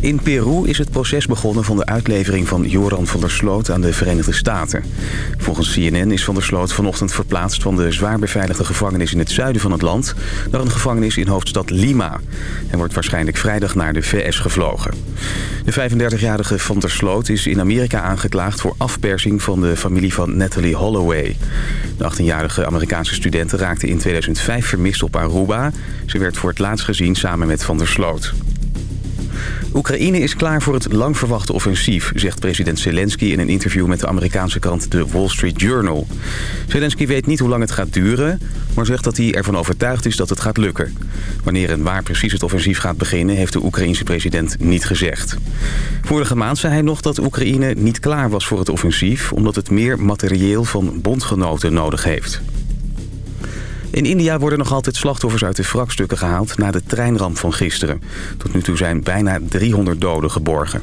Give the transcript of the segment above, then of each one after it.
In Peru is het proces begonnen van de uitlevering van Joran van der Sloot aan de Verenigde Staten. Volgens CNN is van der Sloot vanochtend verplaatst van de zwaar beveiligde gevangenis in het zuiden van het land... naar een gevangenis in hoofdstad Lima. En wordt waarschijnlijk vrijdag naar de VS gevlogen. De 35-jarige van der Sloot is in Amerika aangeklaagd voor afpersing van de familie van Natalie Holloway. De 18-jarige Amerikaanse studenten raakte in 2005 vermist op Aruba. Ze werd voor het laatst gezien samen met Van der Sloot. Oekraïne is klaar voor het lang verwachte offensief, zegt president Zelensky in een interview met de Amerikaanse krant The Wall Street Journal. Zelensky weet niet hoe lang het gaat duren, maar zegt dat hij ervan overtuigd is dat het gaat lukken. Wanneer en waar precies het offensief gaat beginnen, heeft de Oekraïense president niet gezegd. Vorige maand zei hij nog dat Oekraïne niet klaar was voor het offensief, omdat het meer materieel van bondgenoten nodig heeft. In India worden nog altijd slachtoffers uit de wrakstukken gehaald... na de treinramp van gisteren. Tot nu toe zijn bijna 300 doden geborgen.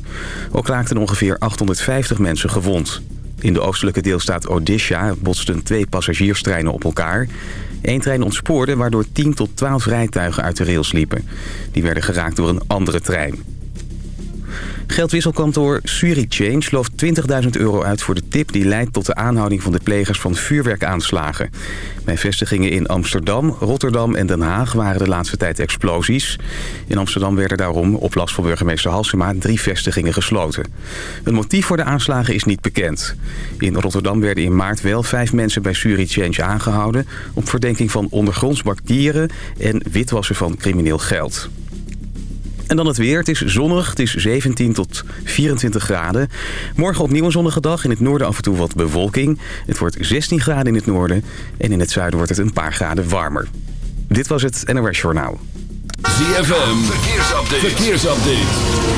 Ook raakten ongeveer 850 mensen gewond. In de oostelijke deelstaat Odisha botsten twee passagierstreinen op elkaar. Eén trein ontspoorde waardoor 10 tot 12 rijtuigen uit de rails liepen. Die werden geraakt door een andere trein. Geldwisselkantoor Surichange looft 20.000 euro uit voor de tip... die leidt tot de aanhouding van de plegers van vuurwerkaanslagen. Bij vestigingen in Amsterdam, Rotterdam en Den Haag waren de laatste tijd explosies. In Amsterdam werden daarom op last van burgemeester Halsema drie vestigingen gesloten. Het motief voor de aanslagen is niet bekend. In Rotterdam werden in maart wel vijf mensen bij Surichange aangehouden... op verdenking van ondergronds bankieren en witwassen van crimineel geld. En dan het weer. Het is zonnig. Het is 17 tot 24 graden. Morgen opnieuw een zonnige dag. In het noorden af en toe wat bewolking. Het wordt 16 graden in het noorden. En in het zuiden wordt het een paar graden warmer. Dit was het NOS Journaal. ZFM. Verkeersupdate. Verkeersupdate.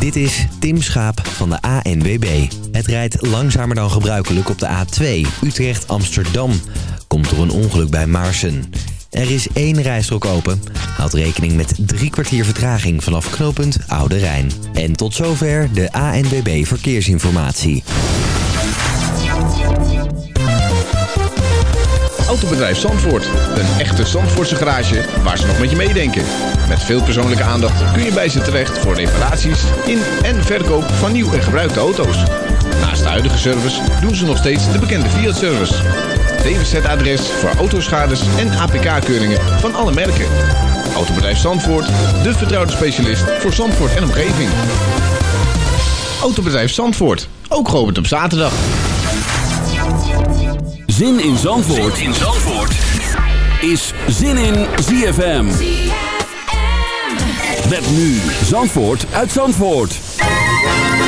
Dit is Tim Schaap van de ANWB. Het rijdt langzamer dan gebruikelijk op de A2 Utrecht-Amsterdam. Komt door een ongeluk bij Maarsen. Er is één rijstrook open. Houd rekening met drie kwartier vertraging vanaf knooppunt Oude Rijn. En tot zover de ANWB Verkeersinformatie. Autobedrijf Zandvoort. Een echte Zandvoortse garage waar ze nog met je meedenken. Met veel persoonlijke aandacht kun je bij ze terecht voor reparaties in en verkoop van nieuw en gebruikte auto's. Naast de huidige service doen ze nog steeds de bekende Fiat-service. DWZ-adres voor autoschades en APK-keuringen van alle merken. Autobedrijf Zandvoort, de vertrouwde specialist voor Zandvoort en omgeving. Autobedrijf Zandvoort, ook geopend op zaterdag. Zin in Zandvoort, in Zandvoort. is Zin in ZFM. Met nu Zandvoort uit Zandvoort.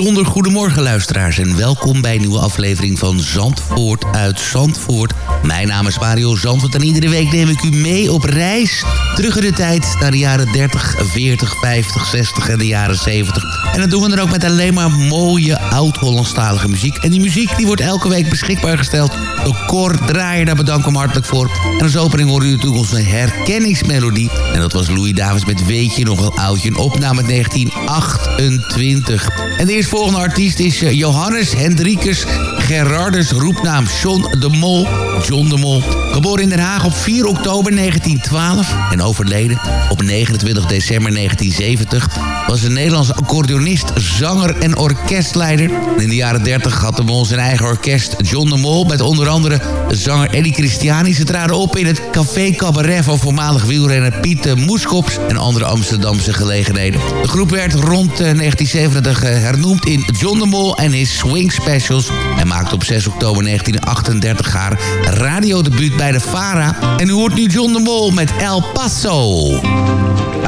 bijzonder goedemorgen luisteraars en welkom bij een nieuwe aflevering van Zandvoort uit Zandvoort. Mijn naam is Mario Zandvoort en iedere week neem ik u mee op reis terug in de tijd naar de jaren 30, 40, 50, 60 en de jaren 70. En dat doen we dan ook met alleen maar mooie oud-Hollandstalige muziek. En die muziek die wordt elke week beschikbaar gesteld door Cor Draaier. Daar bedank ik hem hartelijk voor. En als opening hoorde u natuurlijk onze herkenningsmelodie. En dat was Louis Davis met Weet je nog wel oudje. Een opname uit 1928. En de eerstvolgende artiest is eh, Johannes Hendrikus Gerardus, roepnaam John de Mol. John de Mol. Geboren in Den Haag op 4 oktober 1912 en overleden op 29 december 1970... was een Nederlandse accordeonist, zanger en orkestleider. In de jaren 30 had de Mol zijn eigen orkest John de Mol... met onder andere zanger Eddie Christiani. Ze traden op in het Café Cabaret van voormalig wielrenner Piet eh, Moeskops... en andere Amsterdamse gelegenheden. De groep werd rond eh, 1970 eh, hernoemd in John de Mol en his Swing Specials... en maakte op 6 oktober 1938 haar radiodebuut bij de VARA. En u hoort nu John de Mol met El Paso.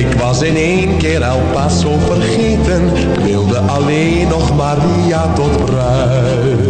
Ik was in één keer El Paso vergeten, wilde alleen nog Maria tot bruid.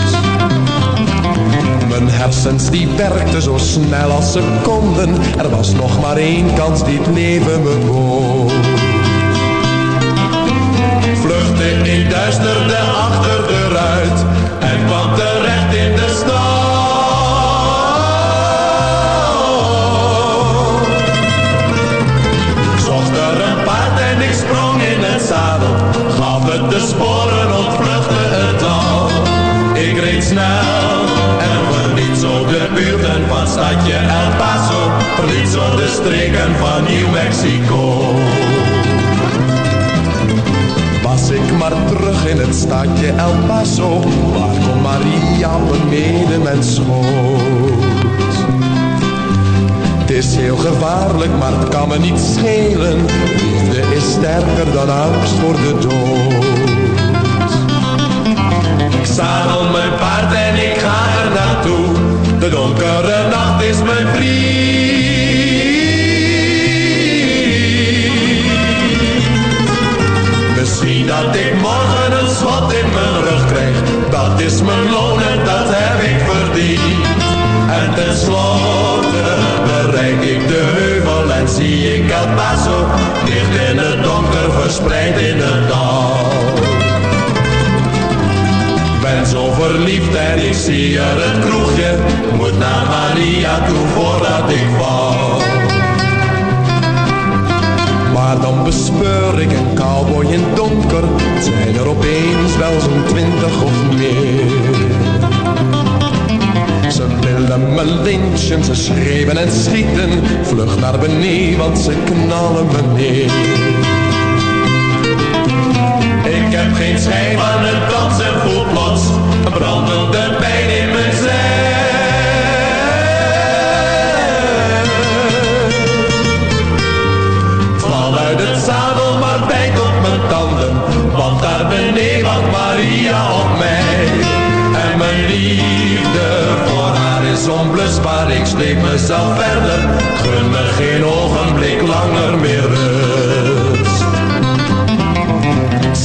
Mijn hersens die werkten zo snel als ze konden. Er was nog maar één kans die leven me bood. Vluchtte in duisterde achter de ruit en kwam terecht in de stad. Ik zocht er een paard en ik sprong in het zadel. Gaf het de sporen, stadje El Paso. Verliet zo de streken van New Mexico. Was ik maar terug in het stadje El Paso, waar kon Maria een medemens schoot. Het is heel gevaarlijk, maar het kan me niet schelen. Liefde is sterker dan angst voor de dood. Ik zadel mijn paard en ik ga er naartoe. De donkere nacht is mijn vriend. Misschien dat ik morgen een schot in mijn rug krijg. Dat is mijn loon en dat heb ik verdiend. En tenslotte bereik ik de heuvel en zie ik El Paso. Dicht in het donker verspreid in het dal ben zo verliefd en ik zie er het kroegje. Moet naar Maria toe voordat ik val. Maar dan bespeur ik een cowboy in donker. Zijn er opeens wel zo'n twintig of meer. Ze willen me lynchen, ze schreeuwen en schieten. Vlug naar beneden, want ze knallen me neer. Ik heb geen schijn van het dansen en brandende pijn in mijn zij. Val uit het zadel, maar bijt op mijn tanden, want daar beneden wacht Maria op mij. En mijn liefde voor haar is onblusbaar, ik sleep mezelf verder, gun me geen ogenblik langer meer rust.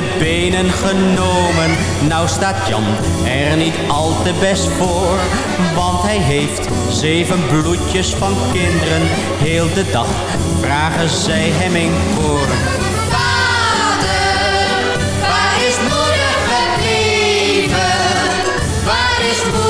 De benen genomen. Nou staat Jan er niet al te best voor. Want hij heeft zeven bloedjes van kinderen. Heel de dag vragen zij hem in koor. Vader, waar is moeder gebleven? Waar is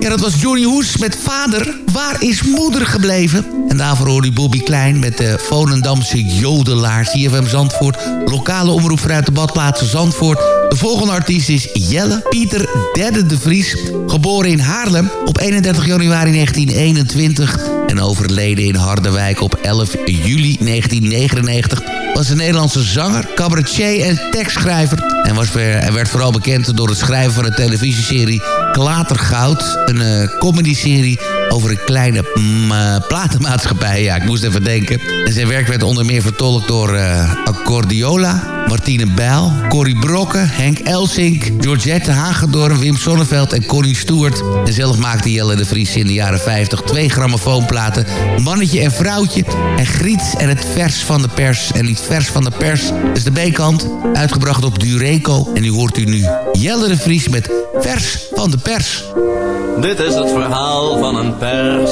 Ja, dat was Johnny Hoes met Vader, waar is moeder gebleven? En daarvoor hoorde u Bobby Klein met de Volendamse Jodelaar. CFM Zandvoort, lokale omroep vanuit de badplaatsen Zandvoort. De volgende artiest is Jelle Pieter Derde de Vries. Geboren in Haarlem op 31 januari 1921 en overleden in Harderwijk op 11 juli 1999 was een Nederlandse zanger, cabaretier en tekstschrijver. En was weer, hij werd vooral bekend door het schrijven van de televisieserie Klatergoud. Een eh comedyserie over een kleine mm, eh, platenmaatschappij. Ja, ik moest even denken. En zijn werk werd onder meer vertolkt door eh Accordiola, Martine Bijl, Corrie Brokken, Henk Elsink, Georgette Hagedorn, Wim Sonneveld en Connie Stewart. En zelf maakte Jelle de Vries in de jaren 50 twee grammofoonplaten, Mannetje en Vrouwtje en Griet en het vers van de pers. En niet vers van de pers, is de B-kant, uitgebracht op Dureco. En nu hoort u nu Jelle de Vries met vers van de pers. Dit is het verhaal van een pers.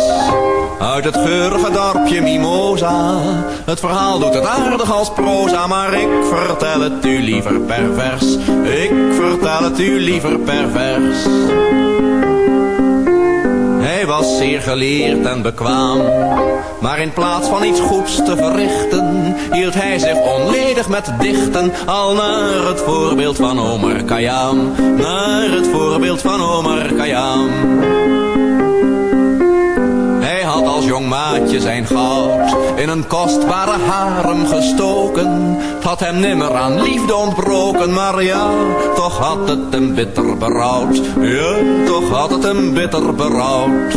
Uit het geurige dorpje Mimosa. Het verhaal doet het aardig als proza, maar ik vertel het u liever pervers. Ik vertel het u liever pervers. Was zeer geleerd en bekwaam. Maar in plaats van iets goeds te verrichten, hield hij zich onledig met dichten. Al naar het voorbeeld van Omer Khayyam. Naar het voorbeeld van Omer Khayyam maatje zijn goud in een kostbare harem gestoken. Het had hem nimmer aan liefde ontbroken, maar ja, toch had het hem bitter berouwd. Ja, toch had het hem bitter berouwd.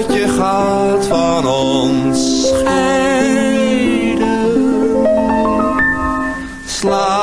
zonnetje gaat van ons scheiden. Slapen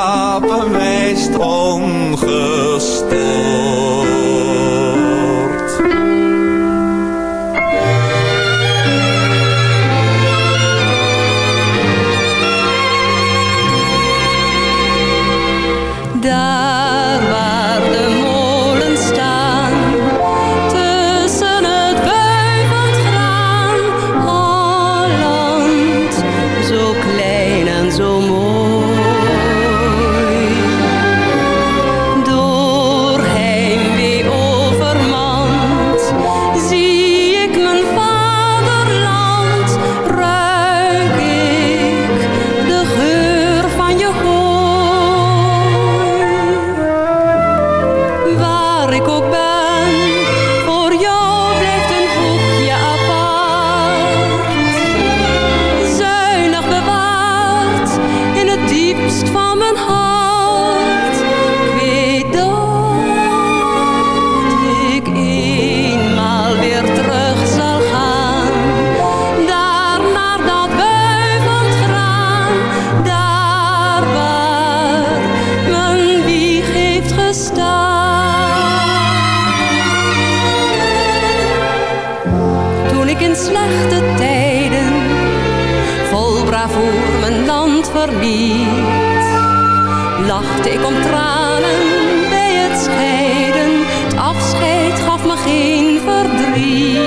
dacht ik om tranen bij het scheiden. Het afscheid gaf me geen verdriet.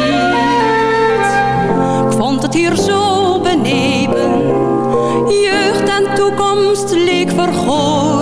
Ik vond het hier zo beneden. Jeugd en toekomst leek vergooid.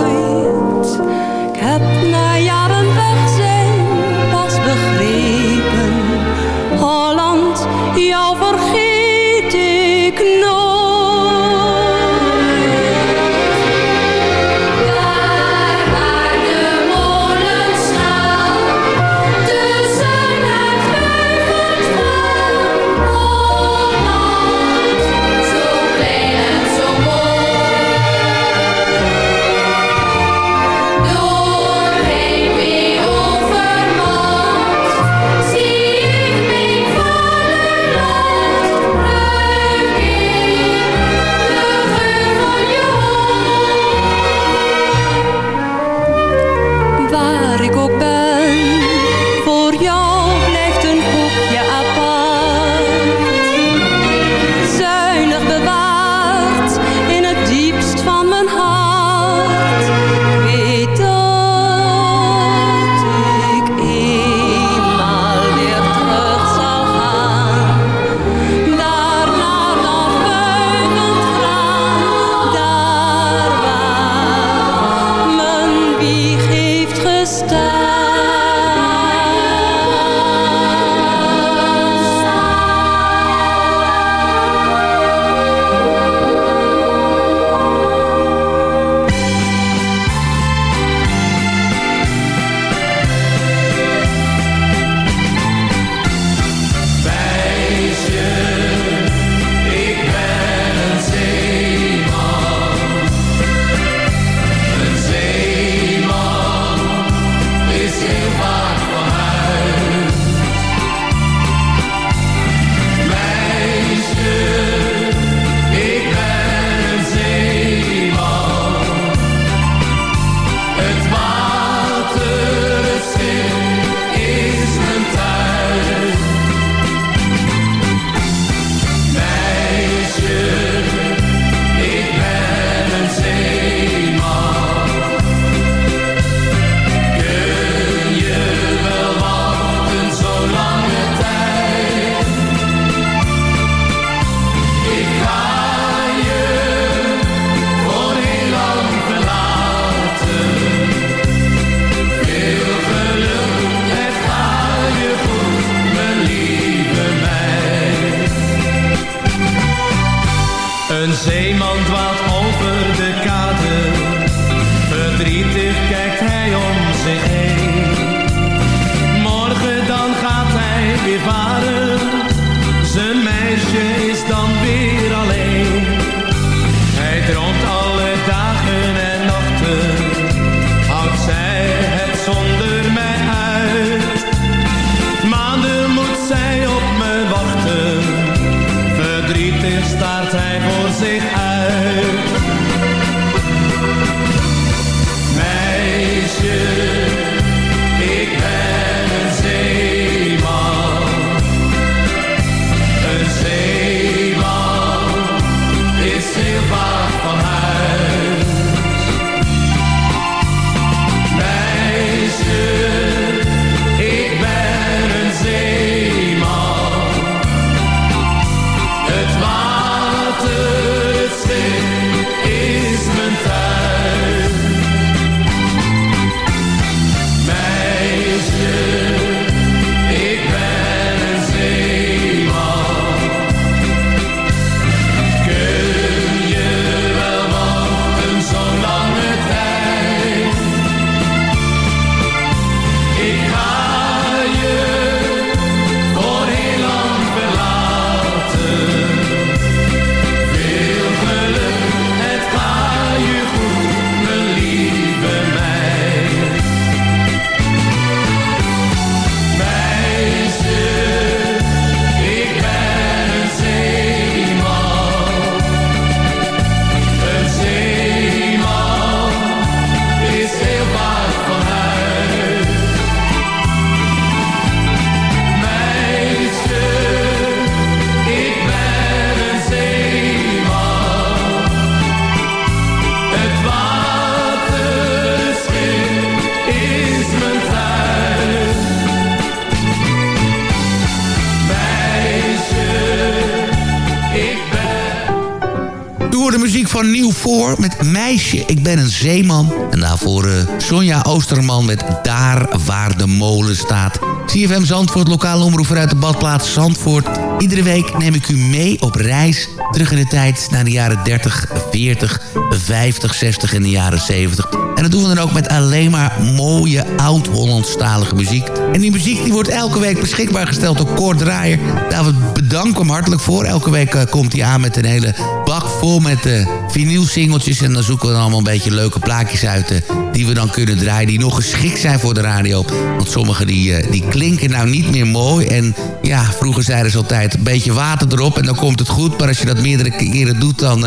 Met Meisje, ik ben een zeeman. En daarvoor eh, Sonja Oosterman met Daar waar de molen staat. CFM Zandvoort, lokale omroep vanuit de badplaats Zandvoort. Iedere week neem ik u mee op reis terug in de tijd naar de jaren 30, 40, 50, 60 en de jaren 70. En dat doen we dan ook met alleen maar mooie oud-Hollandstalige muziek. En die muziek die wordt elke week beschikbaar gesteld door Kort Draaier. Daar we bedanken hem hartelijk voor. Elke week eh, komt hij aan met een hele bak vol met uh, vinylsingeltjes. En dan zoeken we dan allemaal een beetje leuke plaatjes uit... eh, die we dan kunnen draaien, die nog geschikt zijn voor de radio. Want sommige die, eh, die klinken nou niet meer mooi. En ja, vroeger zeiden ze altijd een beetje water erop en dan komt het goed. Maar als je dat meerdere keren doet, dan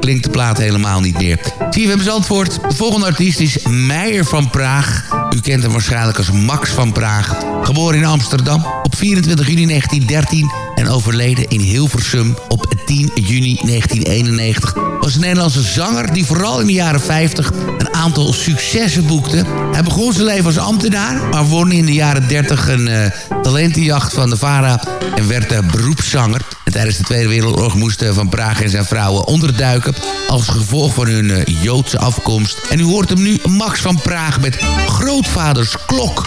klinkt de plaat helemaal niet meer. CFM Zandvoort, de volgende artiest is Meijer van Praag. U kent hem waarschijnlijk als Max van Praag. Geboren in Amsterdam op 24 juni 1913 en overleden in Hilversum op 10 juni 1991. Was een Nederlandse zanger die vooral in de jaren 50 een aantal successen boekte. Hij begon zijn leven als ambtenaar, maar won in de jaren 30 een uh, talentenjacht van de VARA en werd uh, beroepszanger. En tijdens de Tweede Wereldoorlog moesten Van Praag en zijn vrouwen onderduiken als gevolg van hun Joodse afkomst. En u hoort hem nu Max van Praag met Grootvaders Klok.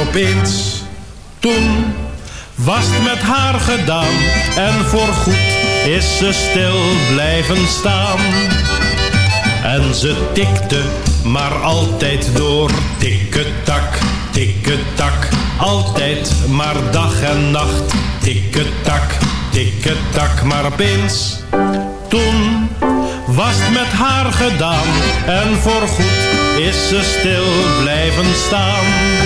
opeens, toen was het met haar gedaan en voorgoed is ze stil blijven staan. En ze tikte maar altijd door, tikketak, tikketak, altijd maar dag en nacht, tikketak, tikketak, maar opeens, toen was het met haar gedaan en voorgoed is ze stil blijven staan.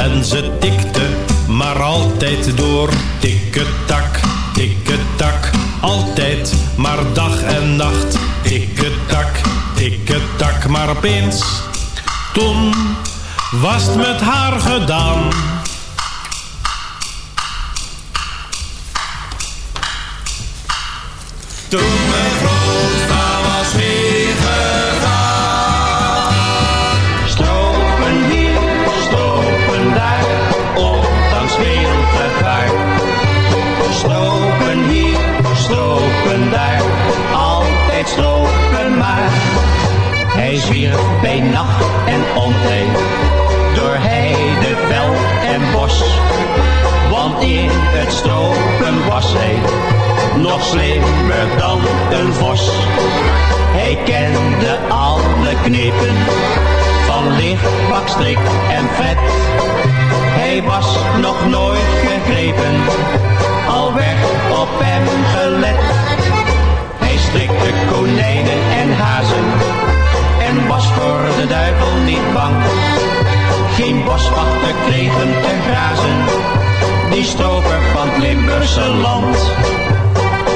En ze tikte maar altijd door, tikketak, tikketak, altijd maar dag en nacht, tikketak, tikketak, maar opeens, toen was het met haar gedaan. Toen nacht en ontij, door heide, veld en bos. Want in het stropen was hij nog slimmer dan een vos. Hij kende alle knepen van licht, bakstrik en vet. Hij was nog nooit gegrepen, al werd op hem gelet. Hij strikte konijnen en hazen en was voor de duivel niet bang. Geen boswachter kreeg hem te grazen, die stroper van het Limburgse land.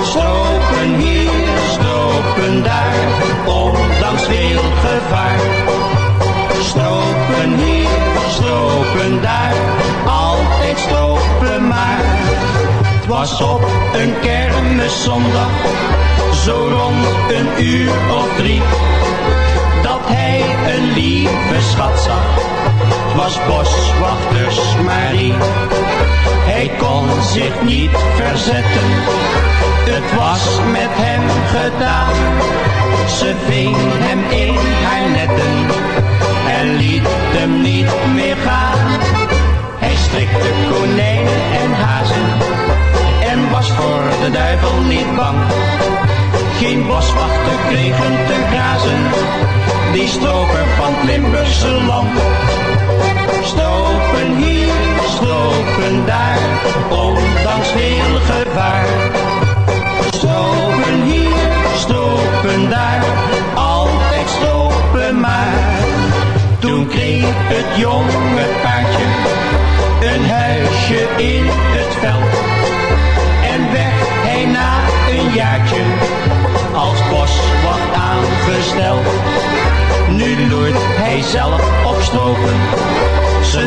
Stropen hier, stropen daar, ondanks veel gevaar. Stropen hier, stropen daar, altijd stropen maar. Het was op een kermiszondag, zo rond een uur of drie, hij een lieve schat zag. Was boswachters Marie. Hij kon zich niet verzetten, het was met hem gedaan. Ze ving hem in haar netten en liet hem niet meer gaan. Hij strikte konijnen en hazen en was voor de duivel niet bang. Geen boswachter kreeg hem te grazen, die stroper van Limburgse. Stropen hier, stropen daar, ondanks veel gevaar. Stropen hier, stropen daar, altijd stropen maar. Toen kreeg het jonge paardje een huisje in het veld.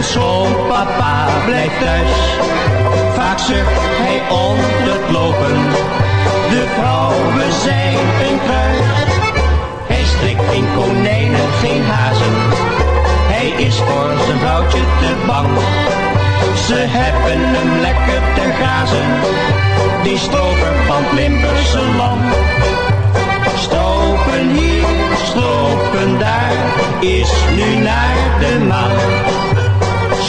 Schoonpapa blijft thuis. Vaak zucht hij onder het lopen, de vrouwen zijn een kruis. Hij strikt geen konijnen, geen hazen, hij is voor zijn vrouwtje te bang. Ze hebben hem lekker te grazen, die stroper van het Limburgse land. Stropen hier, stropen daar, is nu naar de maan.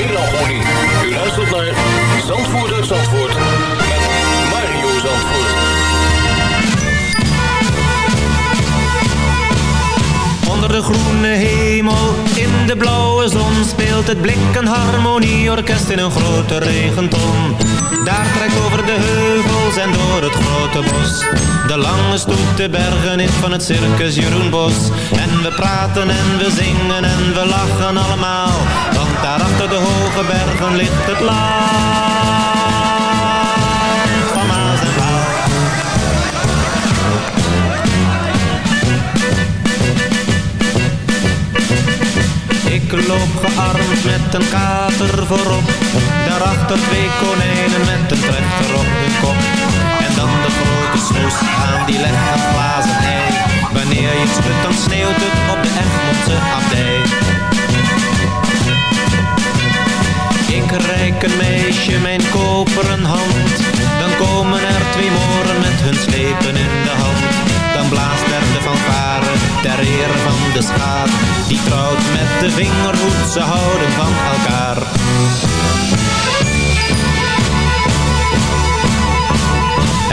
U luistert naar Zandvoort uit Zandvoort met Mario Zandvoort. Onder de groene hemel, in de blauwe zon Speelt het blik een harmonieorkest in een grote regenton. Daar trekt over de heuvels en door het grote bos De lange stoet de bergen in van het circus Jeroen Bos En we praten en we zingen en we lachen allemaal daar achter de hoge bergen ligt het land van Maas en Waal. Ik loop gearmd met een kater voorop. Daarachter twee konijnen met een trechter op de kop. En dan de grote snoes aan die legt een glazen ei. Wanneer je het dan sneeuwt het op de Egmondse abdij Een meisje mijn koperen hand. Dan komen er twee moren met hun slepen in de hand. Dan blaast er de fanfare ter eer van de schaar. Die trouwt met de vingerhoed, ze houden van elkaar.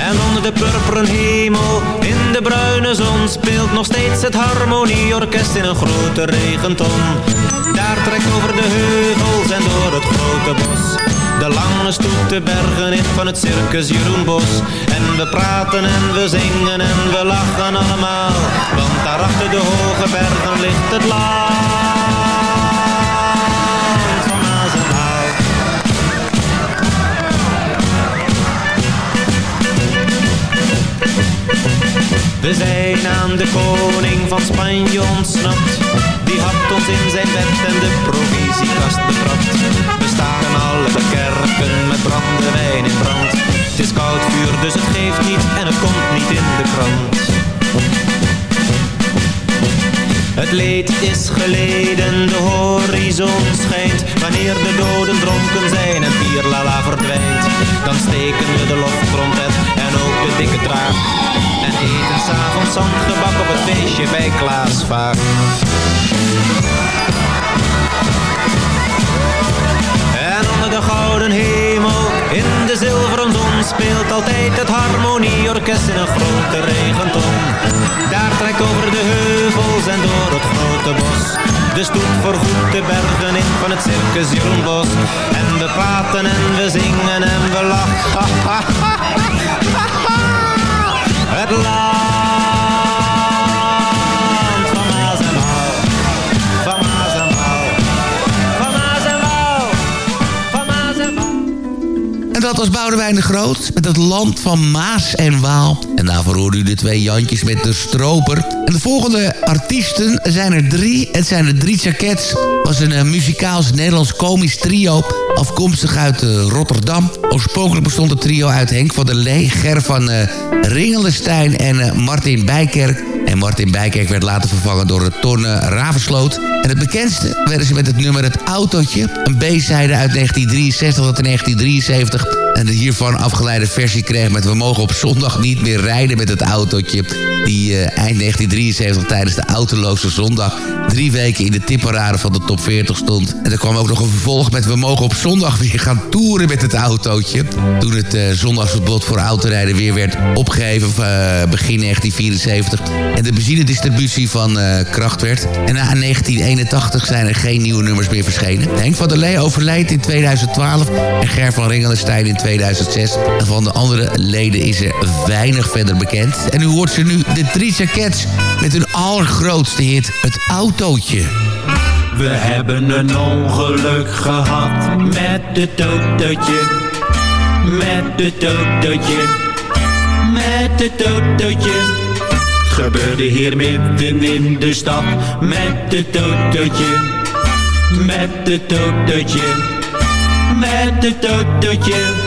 En onder de purperen hemel, in de bruine zon Speelt nog steeds het harmonieorkest in een grote regenton Daar trekt over de heuvels en door het grote bos. De lange stoet de bergen in van het circus Jeroen Bos. En we praten en we zingen en we lachen allemaal. Want daarachter de hoge bergen ligt het land We zijn aan de koning van Spanje ontsnapt Die had ons in zijn bed en de provisiekast betrapt. We staan alle kerken met brandewijn in brand. Het is koud vuur dus het geeft niet en het komt niet in de krant het leed is geleden, de horizon schijnt. Wanneer de doden dronken zijn en Pierlala verdwijnt Dan steken we de loftrompet en ook de dikke draak. En eten s'avonds zandgebak op het feestje bij Klaas Vaak. En onder de gouden hemel, in de zilveren Speelt altijd het harmonieorkest in een grote regenton. Daar trekt over de heuvels en door het grote bos De stoet voorgoed de bergen in van het circus Jeroen Bos En we praten en we zingen en we lachen. Het land dat was Boudewijn de Groot met het land van Maas en Waal. En daarvoor hoorde u de twee Jantjes met de stroper. En de volgende artiesten zijn er drie. Het zijn de drie Jackets. was een uh, muzikaals Nederlands komisch trio. Afkomstig uit uh, Rotterdam. Oorspronkelijk bestond het trio uit Henk van der Lee, Ger van uh, Ringelenstein en Martin Bijkerk. En Martin Bijkerk werd later vervangen door Tonne Ravensloot. En het bekendste werden ze met het nummer Het Autootje. Een B-zijde uit 1963 tot 1973. En de hiervan afgeleide versie kreeg met We mogen op zondag niet meer rijden met het autootje. Die uh, eind 1973 tijdens de autoloze zondag drie weken in de tipparade van de top 40 stond. En er kwam ook nog een vervolg met We mogen op zondag weer gaan toeren met het autootje. Toen het uh, zondagsverbod voor autorijden weer werd opgegeven uh, begin 1974. En de benzinedistributie van kracht werd. En na 1981 zijn er geen nieuwe nummers meer verschenen. Henk van der Lee overleed in 2012 en Ger van Ringelenstein in 2006. En van de andere leden is er weinig verder bekend. En u hoort ze nu, de drie Cats, met hun allergrootste hit, het autootje. We hebben een ongeluk gehad met het autootje. Met het autootje. Met het autootje. Gebeurde hier midden in de stad met het autootje. Met het autootje. Met het autootje.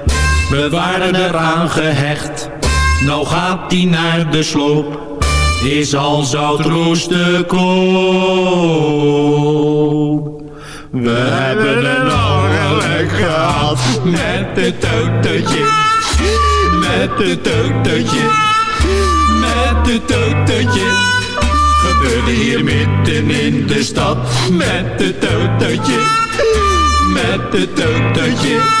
we waren eraan gehecht. Nou gaat die naar de sloop, is al zout roeste koop. We hebben een ongeluk gehad. Met het autootje, met het autootje, met het autootje. Gebeurde hier midden in de stad. Met het autootje, met het autootje,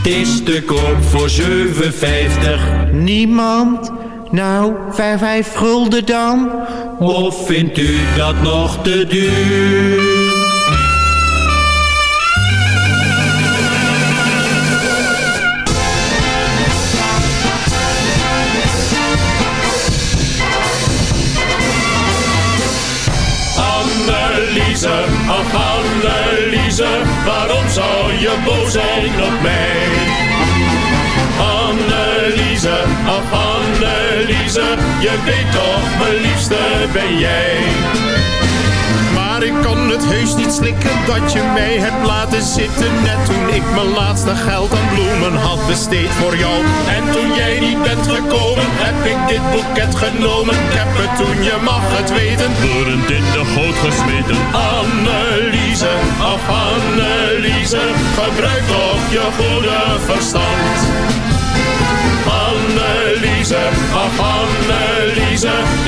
Het is te koop voor 7,50. Niemand? Nou, vijf, vijf gulden dan? Of vindt u dat nog te duur? Anneliese, ach Anneliese, waarom zou je boos zijn op mij? Je weet toch, mijn liefste ben jij. Maar ik kan het heus niet slikken dat je mij hebt laten zitten Net toen ik mijn laatste geld aan bloemen had besteed voor jou. En toen jij niet bent gekomen, heb ik dit boeket genomen. Ik heb het toen, je mag het weten, bloedend in de goot gesmeten. Anneliese, ach Anneliese, gebruik toch je goede verstand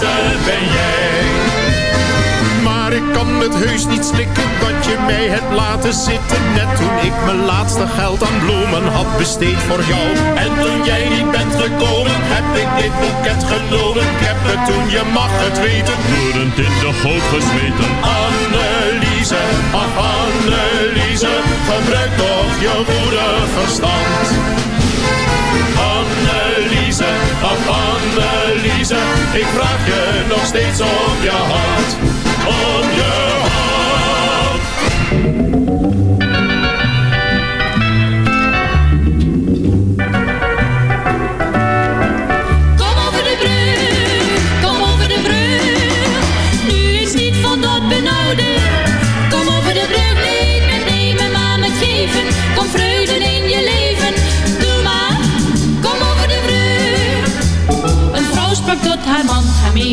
ben jij. Maar ik kan het heus niet slikken dat je mij hebt laten zitten Net toen ik mijn laatste geld aan bloemen had besteed voor jou En toen jij niet bent gekomen, heb ik dit boeket genomen. Ik heb het toen, je mag het weten, bloedend in de goot gesmeten. Anneliese, ach Anneliese, gebruik toch je goede verstand. Ik vraag je nog steeds om je hand,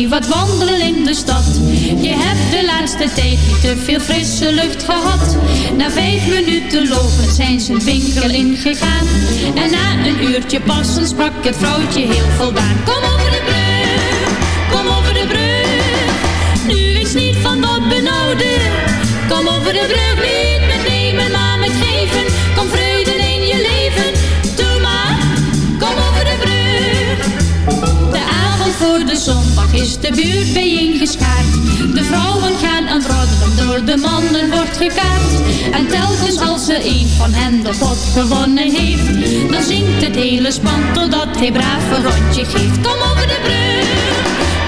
wat wandelen in de stad. Je hebt de laatste tijd niet te veel frisse lucht gehad. Na vijf minuten lopen zijn ze een winkel ingegaan. En na een uurtje passen sprak het vrouwtje heel voldaan. Kom over de brug, kom over de brug. Nu is niet van dat benauwde. Kom over de brug, niet met nemen, maar met geven. Zondag is de buurt bijeengeschaard. De vrouwen gaan aan roddelen, door de mannen wordt gekaart. En telkens als er een van hen de pot gewonnen heeft, dan zingt het hele span totdat hij braaf een rondje geeft. Kom over de brug,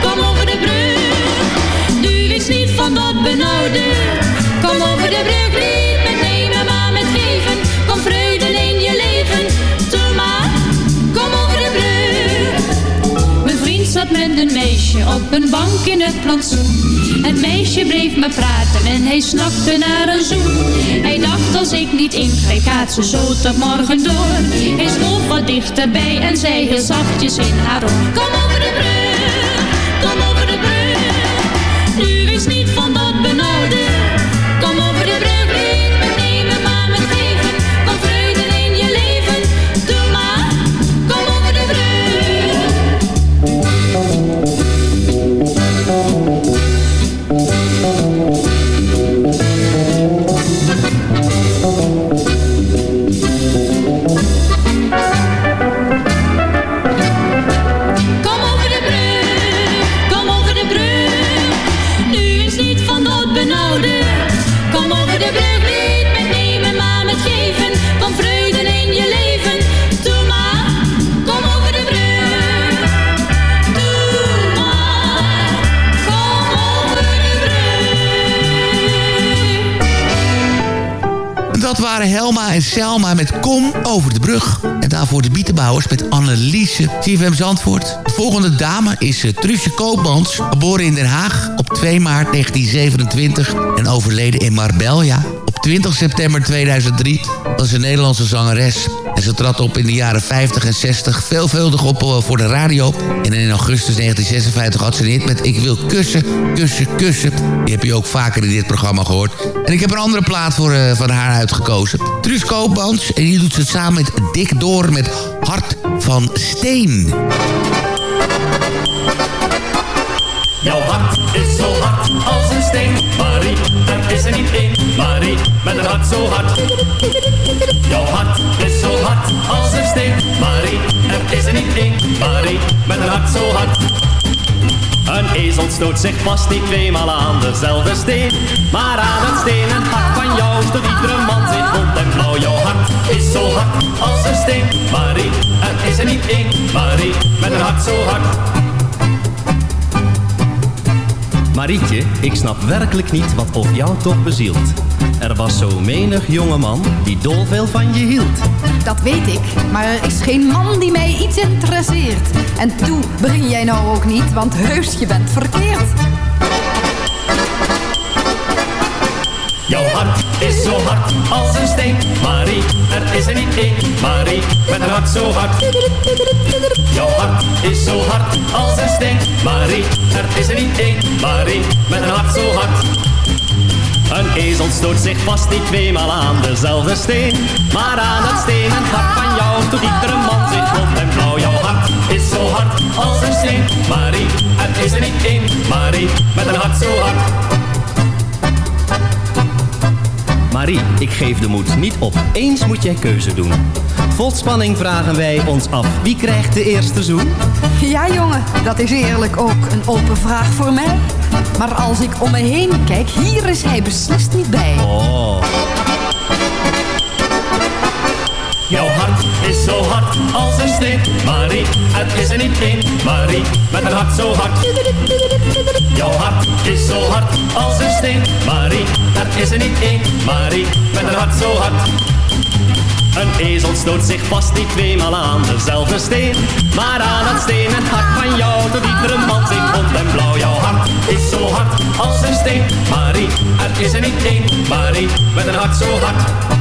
kom over de brug. Nu is niet van dat benauwde. Kom over de brug, met een meisje op een bank in het plantsoen. Het meisje bleef me praten en hij snakte naar een zoen. Hij dacht als ik niet ingreep gaat ze zo tot morgen door. Hij stond wat dichterbij en zei heel zachtjes in haar oor. Kom over de brug, kom over de brug. Nu is niet van Selma met Kom over de brug. En daarvoor de Bietenbouwers met Anneliese. CFM Zandvoort. De volgende dame is uh, Truusje Koopmans. Geboren in Den Haag op 2 maart 1927. En overleden in Marbella op 20 september 2003. Was een Nederlandse zangeres. En ze trad op in de jaren 50 en 60 veelvuldig op eh, voor de radio. En in augustus 1956 had ze een hit met Ik wil kussen, kussen, kussen. Die heb je ook vaker in dit programma gehoord. En ik heb een andere plaat voor, eh, van haar uitgekozen. Truus Koopmans. En hier doet ze het samen met Dick Door met Hart van Steen. Jouw hart is zo hard als een steen, Marie. Er is er niet één, Marie, met een hart zo hard. Jouw hart zo hard als een steen, Marie. Er is er niet één, Marie, met een hart zo hard. Een ezel stoot zich vast niet tweemaal aan dezelfde steen. Maar aan het stenen hart van jou stoot iedere man zich rond en blauw. Jouw hart is zo hard als een steen, Marie. Er is er niet één, Marie, met een hart zo hard. Marietje, ik snap werkelijk niet wat of jou toch bezielt. Er was zo menig jongeman die dolveel van je hield. Dat weet ik, maar er is geen man die mij iets interesseert. En toe begin jij nou ook niet, want heus je bent verkeerd. Jouw hart is zo hard als een steen, Marie. Er is er niet één, Marie, met een hart zo hard. Jouw hart is zo hard als een steen, Marie. Er is er niet één, Marie, met een hart zo hard. Een ezel stoot zich vast niet tweemaal aan dezelfde steen. Maar aan het stenen hart van jou stoot iedere man zich rond en blauw. Jouw hart is zo hard als een steen, Marie. Er is er niet één, Marie, met een hart zo hard. Marie, ik geef de moed niet op. Eens moet jij keuze doen. Vol spanning vragen wij ons af. Wie krijgt de eerste zoen? Ja jongen, dat is eerlijk ook een open vraag voor mij. Maar als ik om me heen kijk, hier is hij beslist niet bij. Oh. Jouw hart is zo hard als een steen, Marie. Het is er niet één, Marie, met een hart zo hard. Jouw hart is zo hard als een steen, Marie. Er is er niet één, Marie, met een hart zo hard. Een ezel stoot zich vast niet tweemaal aan dezelfde steen. Maar aan het stenen hart van jou doet iedere man zich rond en blauw. Jouw hart is zo hard als een steen, Marie. Er is er niet één, Marie, met een hart zo hard.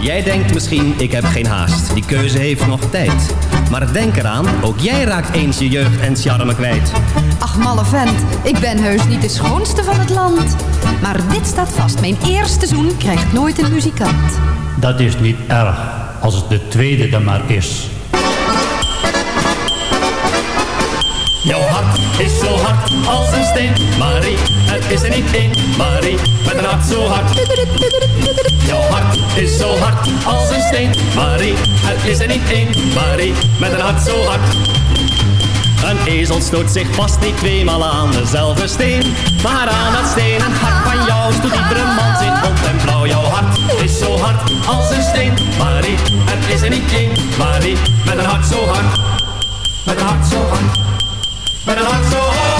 Jij denkt misschien, ik heb geen haast. Die keuze heeft nog tijd. Maar denk eraan, ook jij raakt eens je jeugd en charme kwijt. Ach, malle vent, ik ben heus niet de schoonste van het land. Maar dit staat vast, mijn eerste zoen krijgt nooit een muzikant. Dat is niet erg, als het de tweede dan maar is. Jouw hart is zo hard als een steen, Marie. Het is er niet één, Marie, met een hart zo hard. Jouw hart is zo hard als een steen, Marie. Het is er niet één, Marie, met een hart zo hard. Een ezel stoot zich vast niet tweemaal aan dezelfde steen. Maar aan dat stenen hart van jou stoot iedere man zijn rond en blauw. Jouw hart is zo hard als een steen, Marie. Het is er niet één, Marie, met een hart zo hard. Met een hart zo hard. Met een hart zo hard.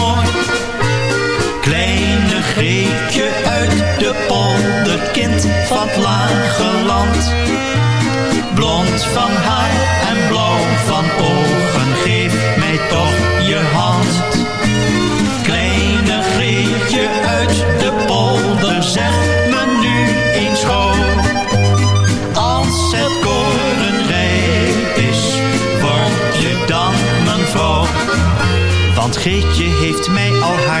Kleine Greetje uit de polder, kind van het lage land. Blond van haar en blauw van ogen, geef mij toch je hand. Kleine Greetje uit de polder, zeg me nu eens gauw. Als het koren rijp is, word je dan mijn vrouw. Want Geetje heeft mij al haar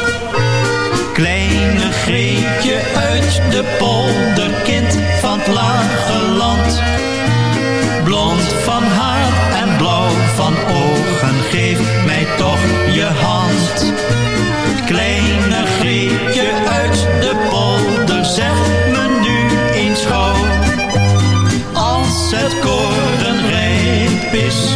Greetje uit de polder, kind van het lage land. Blond van haar en blauw van ogen, geef mij toch je hand. Kleine Greetje uit de polder, zeg me nu eens gauw. Als het koren rijp is,